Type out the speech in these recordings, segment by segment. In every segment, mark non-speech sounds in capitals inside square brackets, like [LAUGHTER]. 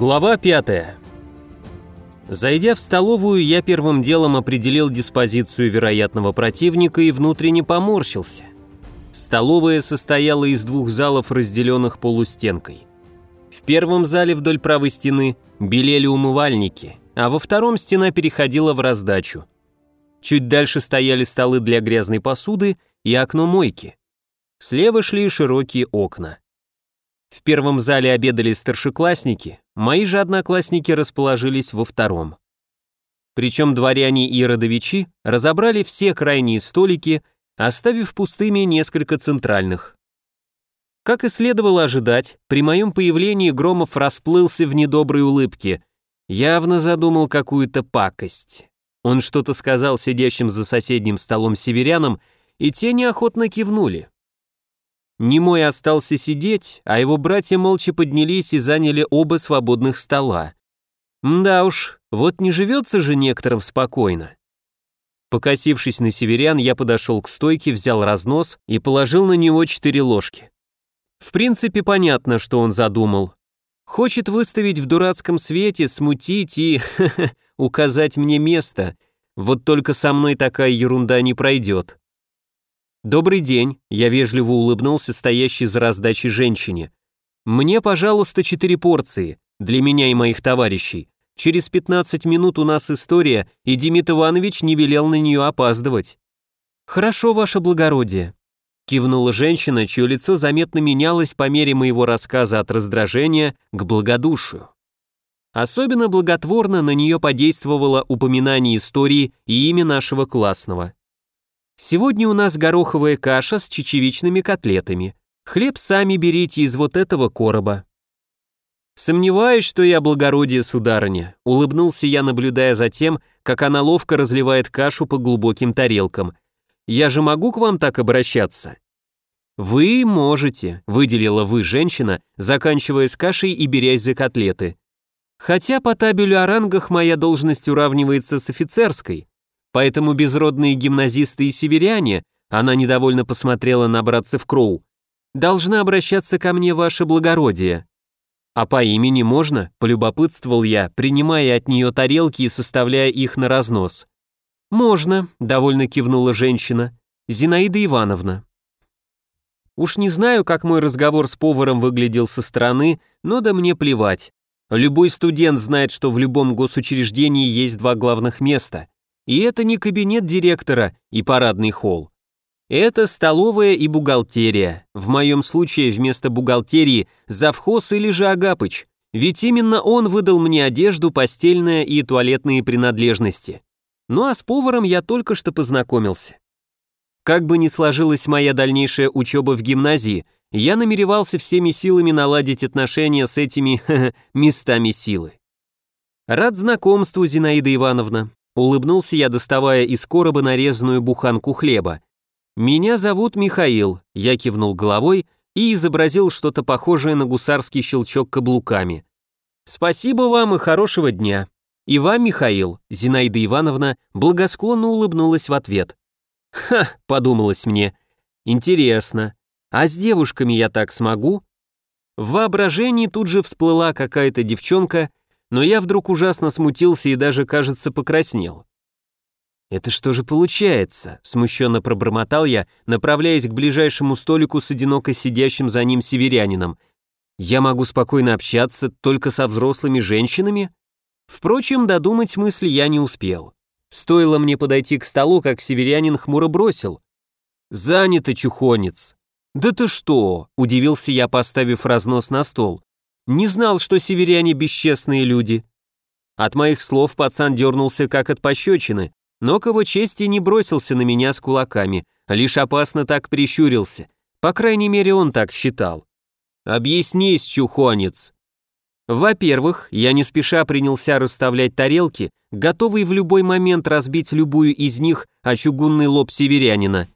Глава 5. Зайдя в столовую, я первым делом определил диспозицию вероятного противника и внутренне поморщился. Столовая состояла из двух залов, разделенных полустенкой. В первом зале вдоль правой стены белели умывальники, а во втором стена переходила в раздачу. Чуть дальше стояли столы для грязной посуды и окно мойки. Слева шли широкие окна. В первом зале обедали старшеклассники, мои же одноклассники расположились во втором. Причем дворяне и родовичи разобрали все крайние столики, оставив пустыми несколько центральных. Как и следовало ожидать, при моем появлении Громов расплылся в недоброй улыбке, явно задумал какую-то пакость. Он что-то сказал сидящим за соседним столом северянам, и те неохотно кивнули. Немой остался сидеть, а его братья молча поднялись и заняли оба свободных стола. Да уж, вот не живется же некоторым спокойно. Покосившись на северян, я подошел к стойке, взял разнос и положил на него четыре ложки. В принципе, понятно, что он задумал. Хочет выставить в дурацком свете, смутить и [LAUGHS] указать мне место. Вот только со мной такая ерунда не пройдет. «Добрый день», — я вежливо улыбнулся стоящей за раздачей женщине. «Мне, пожалуйста, четыре порции, для меня и моих товарищей. Через 15 минут у нас история, и Демид Иванович не велел на нее опаздывать». «Хорошо, ваше благородие», — кивнула женщина, чье лицо заметно менялось по мере моего рассказа от раздражения к благодушию. Особенно благотворно на нее подействовало упоминание истории и имя нашего классного. Сегодня у нас гороховая каша с чечевичными котлетами. Хлеб сами берите из вот этого короба. Сомневаюсь, что я благородие, сударыня, улыбнулся я, наблюдая за тем, как она ловко разливает кашу по глубоким тарелкам. Я же могу к вам так обращаться? Вы можете, выделила вы женщина, заканчивая с кашей и берясь за котлеты. Хотя по табелю о рангах моя должность уравнивается с офицерской, Поэтому безродные гимназисты и северяне, она недовольно посмотрела на братцев Кроу, должны обращаться ко мне, ваше благородие. А по имени можно? Полюбопытствовал я, принимая от нее тарелки и составляя их на разнос. Можно, довольно кивнула женщина. Зинаида Ивановна. Уж не знаю, как мой разговор с поваром выглядел со стороны, но да мне плевать. Любой студент знает, что в любом госучреждении есть два главных места и это не кабинет директора и парадный холл. Это столовая и бухгалтерия. В моем случае вместо бухгалтерии завхоз или же Агапыч, ведь именно он выдал мне одежду, постельное и туалетные принадлежности. Ну а с поваром я только что познакомился. Как бы ни сложилась моя дальнейшая учеба в гимназии, я намеревался всеми силами наладить отношения с этими [LAUGHS] местами силы. Рад знакомству, Зинаида Ивановна. Улыбнулся я, доставая из короба нарезанную буханку хлеба. «Меня зовут Михаил», я кивнул головой и изобразил что-то похожее на гусарский щелчок каблуками. «Спасибо вам и хорошего дня». «И вам, Михаил», Зинаида Ивановна благосклонно улыбнулась в ответ. «Ха», — подумалось мне, — «интересно, а с девушками я так смогу?» В воображении тут же всплыла какая-то девчонка но я вдруг ужасно смутился и даже, кажется, покраснел. «Это что же получается?» – смущенно пробормотал я, направляясь к ближайшему столику с одиноко сидящим за ним северянином. «Я могу спокойно общаться только со взрослыми женщинами?» Впрочем, додумать мысли я не успел. Стоило мне подойти к столу, как северянин хмуро бросил. «Занято, чухонец!» «Да ты что?» – удивился я, поставив разнос на стол. Не знал, что северяне бесчестные люди. От моих слов пацан дернулся как от пощечины, но к его чести не бросился на меня с кулаками, лишь опасно так прищурился. По крайней мере, он так считал. «Объяснись, чухонец!» Во-первых, я не спеша принялся расставлять тарелки, готовый в любой момент разбить любую из них о чугунный лоб северянина.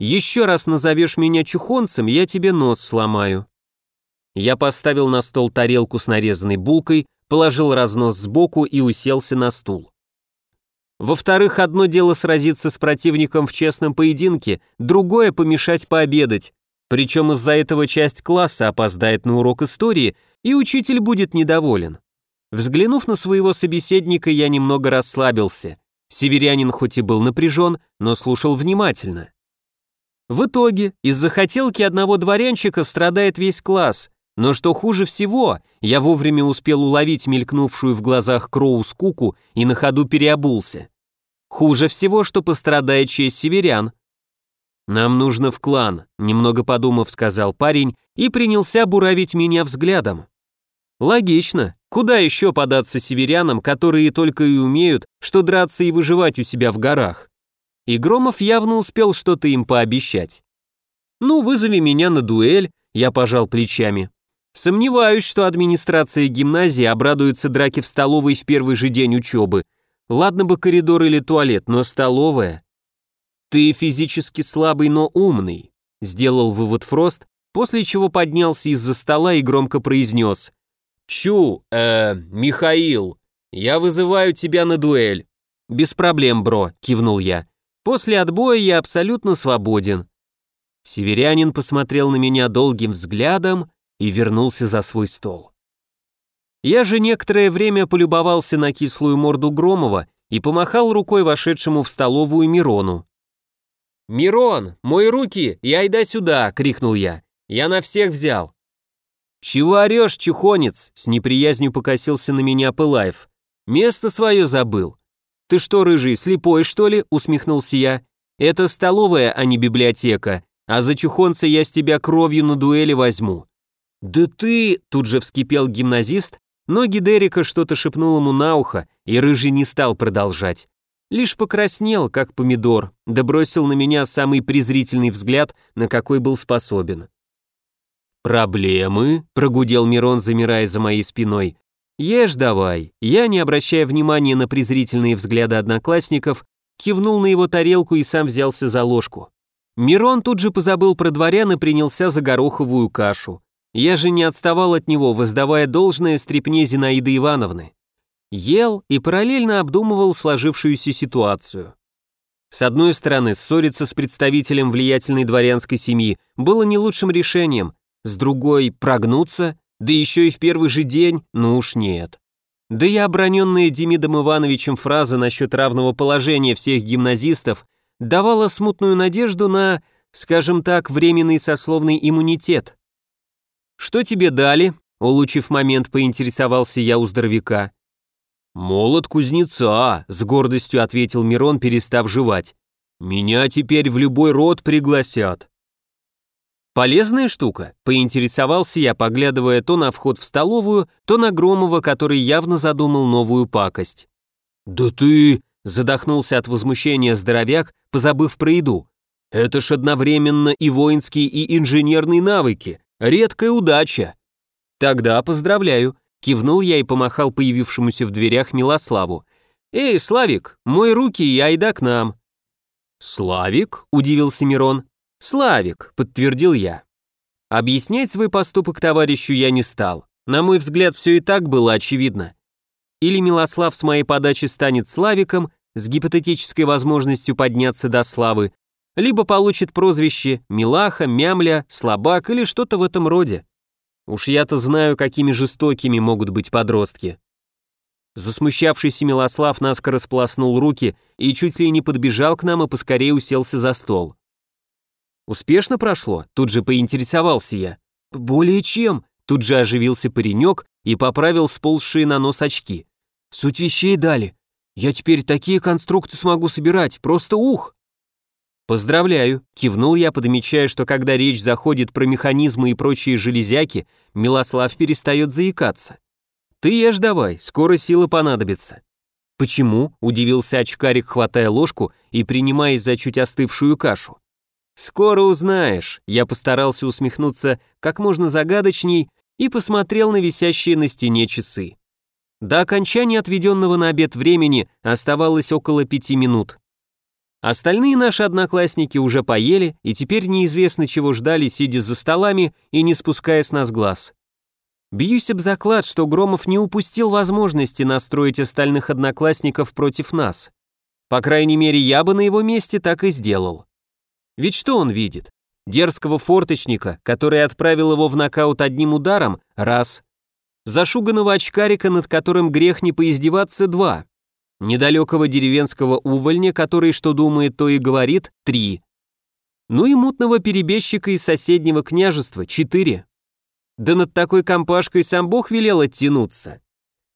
Еще раз назовешь меня чухонцем, я тебе нос сломаю. Я поставил на стол тарелку с нарезанной булкой, положил разнос сбоку и уселся на стул. Во-вторых, одно дело сразиться с противником в честном поединке, другое помешать пообедать. Причем из-за этого часть класса опоздает на урок истории, и учитель будет недоволен. Взглянув на своего собеседника, я немного расслабился. Северянин хоть и был напряжен, но слушал внимательно. В итоге, из-за хотелки одного дворянчика страдает весь класс, но что хуже всего, я вовремя успел уловить мелькнувшую в глазах Кроу скуку и на ходу переобулся. Хуже всего, что пострадает честь северян. «Нам нужно в клан», — немного подумав, сказал парень и принялся буравить меня взглядом. Логично. Куда еще податься северянам, которые только и умеют, что драться и выживать у себя в горах? И Громов явно успел что-то им пообещать. «Ну, вызови меня на дуэль», — я пожал плечами. Сомневаюсь, что администрация гимназии обрадуется драке в столовой в первый же день учебы. Ладно бы коридор или туалет, но столовая. Ты физически слабый, но умный, сделал вывод Фрост, после чего поднялся из-за стола и громко произнес. Чу, э, Михаил, я вызываю тебя на дуэль. Без проблем, бро, кивнул я. После отбоя я абсолютно свободен. Северянин посмотрел на меня долгим взглядом, и вернулся за свой стол. Я же некоторое время полюбовался на кислую морду Громова и помахал рукой вошедшему в столовую Мирону. «Мирон, мой руки и айда сюда!» — крикнул я. «Я на всех взял!» «Чего орешь, чухонец?» — с неприязнью покосился на меня Пылаев. «Место свое забыл». «Ты что, рыжий, слепой, что ли?» — усмехнулся я. «Это столовая, а не библиотека, а за чухонца я с тебя кровью на дуэли возьму. «Да ты...» — тут же вскипел гимназист, но Гидерика что-то шепнул ему на ухо, и Рыжий не стал продолжать. Лишь покраснел, как помидор, да бросил на меня самый презрительный взгляд, на какой был способен. «Проблемы?» — прогудел Мирон, замирая за моей спиной. «Ешь давай». Я, не обращая внимания на презрительные взгляды одноклассников, кивнул на его тарелку и сам взялся за ложку. Мирон тут же позабыл про дворян и принялся за гороховую кашу. Я же не отставал от него, воздавая должное стрепне Зинаиды Ивановны. Ел и параллельно обдумывал сложившуюся ситуацию. С одной стороны, ссориться с представителем влиятельной дворянской семьи было не лучшим решением, с другой – прогнуться, да еще и в первый же день, ну уж нет. Да и оброненная Демидом Ивановичем фраза насчет равного положения всех гимназистов давала смутную надежду на, скажем так, временный сословный иммунитет. «Что тебе дали?» — улучив момент, поинтересовался я у здоровяка. «Молот кузнеца», — с гордостью ответил Мирон, перестав жевать. «Меня теперь в любой род пригласят». «Полезная штука», — поинтересовался я, поглядывая то на вход в столовую, то на Громова, который явно задумал новую пакость. «Да ты...» — задохнулся от возмущения здоровяк, позабыв про еду. «Это ж одновременно и воинские, и инженерные навыки. Редкая удача. Тогда поздравляю, кивнул я и помахал появившемуся в дверях Милославу. Эй, Славик, мой руки и айда к нам. Славик? удивился Мирон. Славик, подтвердил я. Объяснять свой поступок товарищу я не стал. На мой взгляд, все и так было очевидно. Или Милослав с моей подачи станет Славиком, с гипотетической возможностью подняться до славы, либо получит прозвище Милаха, Мямля, Слабак или что-то в этом роде. Уж я-то знаю, какими жестокими могут быть подростки. Засмущавшийся Милослав наскоро сполоснул руки и чуть ли не подбежал к нам и поскорее уселся за стол. «Успешно прошло?» — тут же поинтересовался я. «Более чем!» — тут же оживился паренек и поправил сползшие на нос очки. «Суть вещей дали. Я теперь такие конструкты смогу собирать, просто ух!» «Поздравляю», — кивнул я, подмечая, что когда речь заходит про механизмы и прочие железяки, Милослав перестает заикаться. «Ты ешь давай, скоро силы понадобится». «Почему?» — удивился очкарик, хватая ложку и принимаясь за чуть остывшую кашу. «Скоро узнаешь», — я постарался усмехнуться как можно загадочней и посмотрел на висящие на стене часы. До окончания отведенного на обед времени оставалось около пяти минут. Остальные наши одноклассники уже поели и теперь неизвестно чего ждали, сидя за столами и не спуская с нас глаз. Бьюсь об заклад, что Громов не упустил возможности настроить остальных одноклассников против нас. По крайней мере, я бы на его месте так и сделал. Ведь что он видит? Дерзкого форточника, который отправил его в нокаут одним ударом, раз. Зашуганного очкарика, над которым грех не поиздеваться, два. Недалекого деревенского увольня, который что думает, то и говорит, три. Ну и мутного перебежчика из соседнего княжества, четыре. Да над такой компашкой сам Бог велел оттянуться.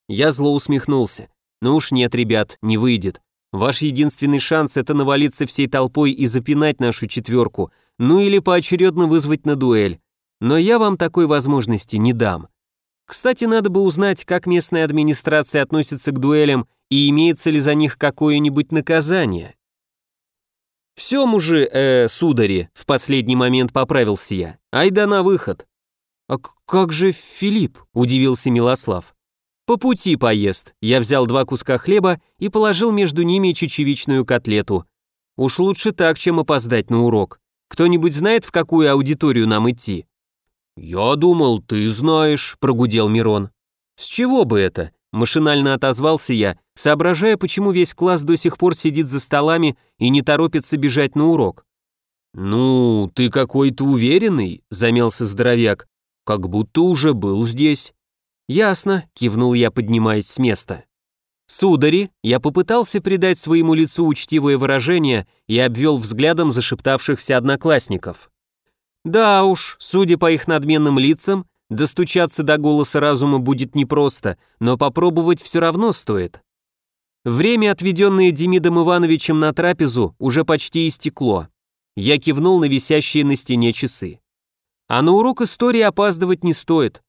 Я зло усмехнулся. Ну уж нет, ребят, не выйдет. Ваш единственный шанс это навалиться всей толпой и запинать нашу четверку, ну или поочередно вызвать на дуэль. Но я вам такой возможности не дам. Кстати, надо бы узнать, как местная администрация относится к дуэлям и имеется ли за них какое-нибудь наказание. «Все, мужи, э, судари», — в последний момент поправился я. «Айда на выход». «А как же Филипп?» — удивился Милослав. «По пути поест». Я взял два куска хлеба и положил между ними чечевичную котлету. Уж лучше так, чем опоздать на урок. Кто-нибудь знает, в какую аудиторию нам идти? «Я думал, ты знаешь», — прогудел Мирон. «С чего бы это?» — машинально отозвался я, соображая, почему весь класс до сих пор сидит за столами и не торопится бежать на урок. «Ну, ты какой-то уверенный», — замялся здоровяк, «как будто уже был здесь». «Ясно», — кивнул я, поднимаясь с места. «Судари», я попытался придать своему лицу учтивое выражение и обвел взглядом зашептавшихся одноклассников. Да уж, судя по их надменным лицам, достучаться до голоса разума будет непросто, но попробовать все равно стоит. Время, отведенное Демидом Ивановичем на трапезу, уже почти истекло. Я кивнул на висящие на стене часы. А на урок истории опаздывать не стоит.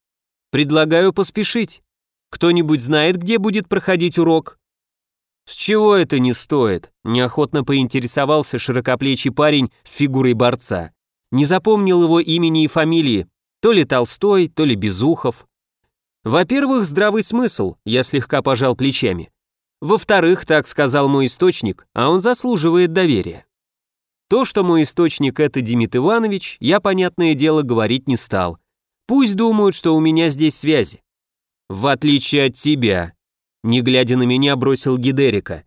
Предлагаю поспешить. Кто-нибудь знает, где будет проходить урок? С чего это не стоит? Неохотно поинтересовался широкоплечий парень с фигурой борца не запомнил его имени и фамилии, то ли Толстой, то ли Безухов. Во-первых, здравый смысл, я слегка пожал плечами. Во-вторых, так сказал мой источник, а он заслуживает доверия. То, что мой источник это Демид Иванович, я, понятное дело, говорить не стал. Пусть думают, что у меня здесь связи. В отличие от тебя, не глядя на меня, бросил Гидерика.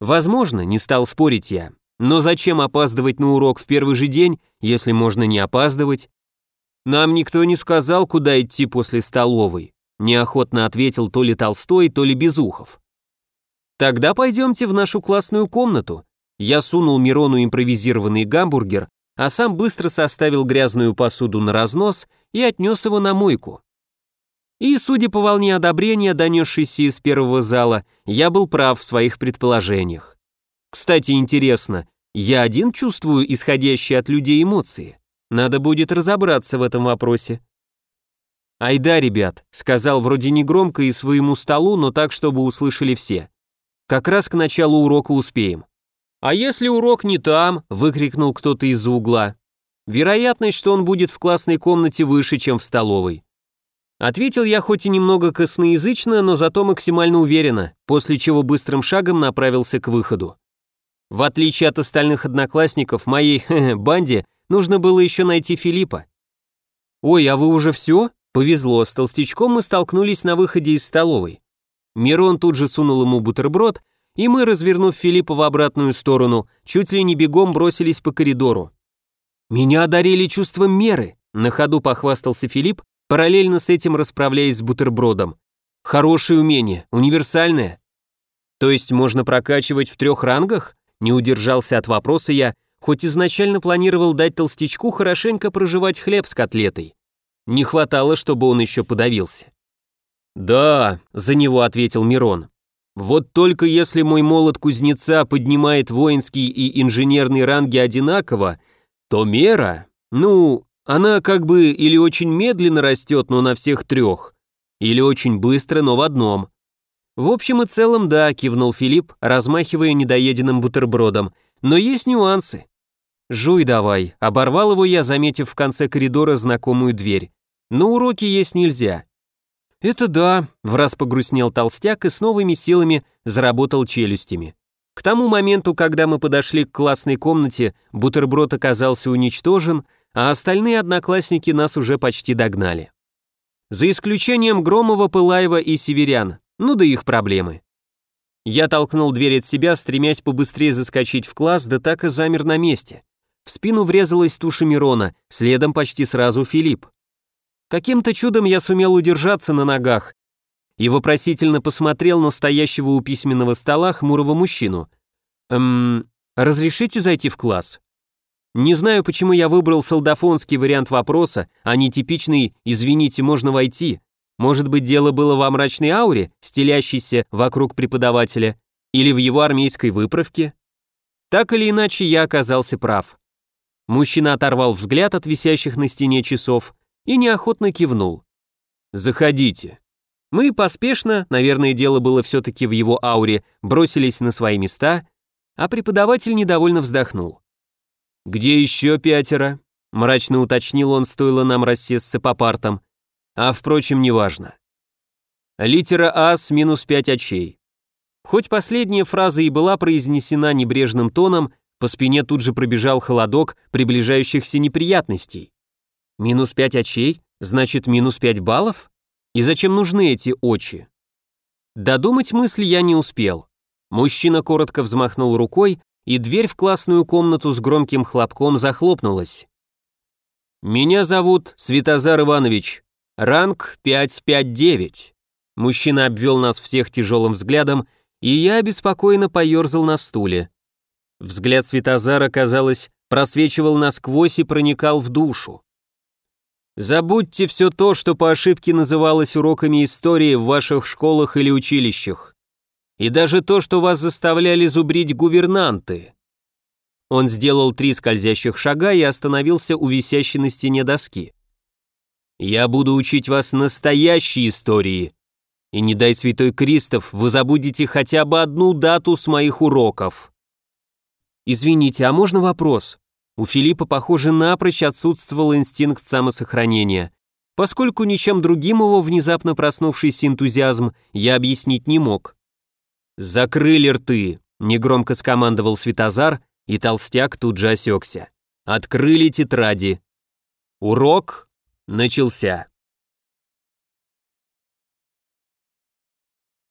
Возможно, не стал спорить я, но зачем опаздывать на урок в первый же день, если можно не опаздывать? Нам никто не сказал, куда идти после столовой, неохотно ответил то ли Толстой, то ли Безухов. Тогда пойдемте в нашу классную комнату. Я сунул Мирону импровизированный гамбургер, а сам быстро составил грязную посуду на разнос и отнес его на мойку. И, судя по волне одобрения, донесшейся из первого зала, я был прав в своих предположениях. Кстати, интересно, я один чувствую исходящие от людей эмоции? Надо будет разобраться в этом вопросе. «Айда, ребят», — сказал вроде негромко и своему столу, но так, чтобы услышали все. «Как раз к началу урока успеем». «А если урок не там?» — выкрикнул кто-то из-за угла. «Вероятность, что он будет в классной комнате выше, чем в столовой». Ответил я хоть и немного косноязычно, но зато максимально уверенно, после чего быстрым шагом направился к выходу. В отличие от остальных одноклассников, моей [LAUGHS] банде нужно было еще найти Филиппа. «Ой, а вы уже все?» Повезло, с толстячком мы столкнулись на выходе из столовой. Мирон тут же сунул ему бутерброд, и мы, развернув Филиппа в обратную сторону, чуть ли не бегом бросились по коридору. «Меня одарили чувством меры», — на ходу похвастался Филипп, параллельно с этим расправляясь с бутербродом. «Хорошее умение, универсальное». «То есть можно прокачивать в трех рангах?» Не удержался от вопроса я, хоть изначально планировал дать толстячку хорошенько проживать хлеб с котлетой. Не хватало, чтобы он еще подавился. «Да», — за него ответил Мирон. «Вот только если мой молот кузнеца поднимает воинские и инженерные ранги одинаково, то мера, ну, она как бы или очень медленно растет, но на всех трех, или очень быстро, но в одном. «В общем и целом, да», — кивнул Филипп, размахивая недоеденным бутербродом. «Но есть нюансы». «Жуй давай», — оборвал его я, заметив в конце коридора знакомую дверь. «На уроки есть нельзя». «Это да», — враз погрустнел толстяк и с новыми силами заработал челюстями. К тому моменту, когда мы подошли к классной комнате, бутерброд оказался уничтожен, а остальные одноклассники нас уже почти догнали. За исключением Громова, Пылаева и Северян, ну да их проблемы. Я толкнул дверь от себя, стремясь побыстрее заскочить в класс, да так и замер на месте. В спину врезалась туша Мирона, следом почти сразу Филипп. Каким-то чудом я сумел удержаться на ногах и вопросительно посмотрел на стоящего у письменного стола хмурого мужчину. «Эм, разрешите зайти в класс?» Не знаю, почему я выбрал солдафонский вариант вопроса, а не типичный «извините, можно войти». Может быть, дело было во мрачной ауре, стелящейся вокруг преподавателя, или в его армейской выправке? Так или иначе, я оказался прав. Мужчина оторвал взгляд от висящих на стене часов и неохотно кивнул. «Заходите». Мы поспешно, наверное, дело было все-таки в его ауре, бросились на свои места, а преподаватель недовольно вздохнул. «Где еще пятеро?» — мрачно уточнил он, стоило нам рассесться по партам. А, впрочем, неважно. Литера А с минус пять очей. Хоть последняя фраза и была произнесена небрежным тоном, по спине тут же пробежал холодок приближающихся неприятностей. Минус пять очей? Значит, минус пять баллов? И зачем нужны эти очи? Додумать мысль я не успел. Мужчина коротко взмахнул рукой, и дверь в классную комнату с громким хлопком захлопнулась. «Меня зовут Светозар Иванович. Ранг 559». Мужчина обвел нас всех тяжелым взглядом, и я беспокойно поерзал на стуле. Взгляд Светозара, казалось, просвечивал насквозь и проникал в душу. Забудьте все то, что по ошибке называлось уроками истории в ваших школах или училищах и даже то, что вас заставляли зубрить гувернанты. Он сделал три скользящих шага и остановился у висящей на стене доски. «Я буду учить вас настоящей истории, и не дай святой Кристоф, вы забудете хотя бы одну дату с моих уроков». «Извините, а можно вопрос?» У Филиппа, похоже, напрочь отсутствовал инстинкт самосохранения, поскольку ничем другим его внезапно проснувшийся энтузиазм я объяснить не мог. «Закрыли рты!» — негромко скомандовал Светозар, и толстяк тут же осекся. «Открыли тетради!» Урок начался.